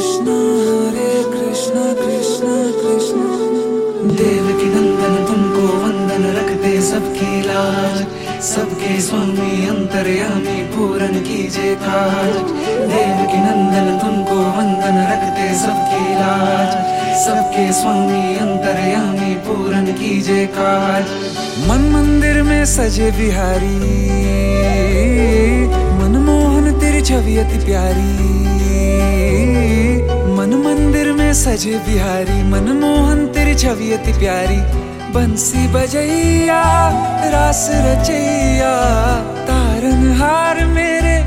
कृष्ण हरे कृष्ण कृष्ण कृष्ण। देव की नंदन तुमको वंदन रखते सबकी लाज। सबके स्वामी अंतर्यामी पूरन कीजे देव की नंदन तुमको वंदन रखते सबकी लाज। सबके स्वामी अंतर्यामी पूरन कीजे काज मन मंदिर में सजे बिहारी। मनमोहन तेरी छवि अति प्यारी। सजे बिहारी, मनमोहन तेरी छवि अति प्यारी। बंसी बजैया, रास रचैया तारन हार मेरे,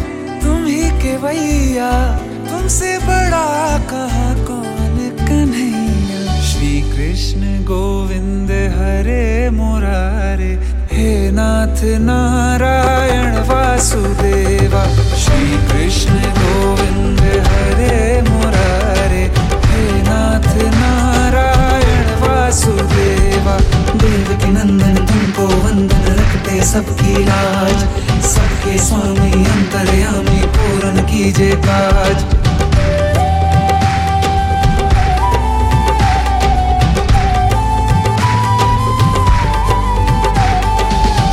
तुम ही के भैया तुमसे बड़ा कहा कौन कन्हैया? श्री कृष्ण गोविंद हरे मुरारे, हे नाथ नारायण वासुदेवा। नंदन तुमको वंदन रखते सबकी लाज सबके स्वामी अंतर्यामी पूर्ण कीजे काज।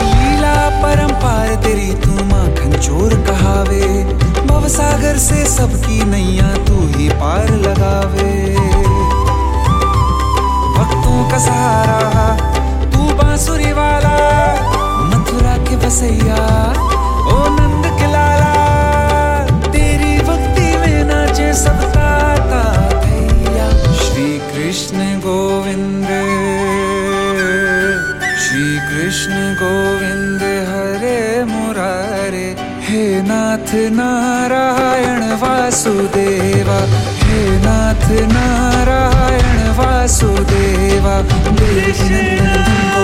लीला परंपार तेरी तू माखन चोर कहावे। भव सागर से सबकी नैया तू ही पार लगावे। कृष्ण गोविन्द हरे मुरारे हे नाथ नारायण वासुदेवा हे नाथ नारायण वासुदेवा कृष्ण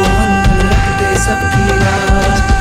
वासुदेवान् राज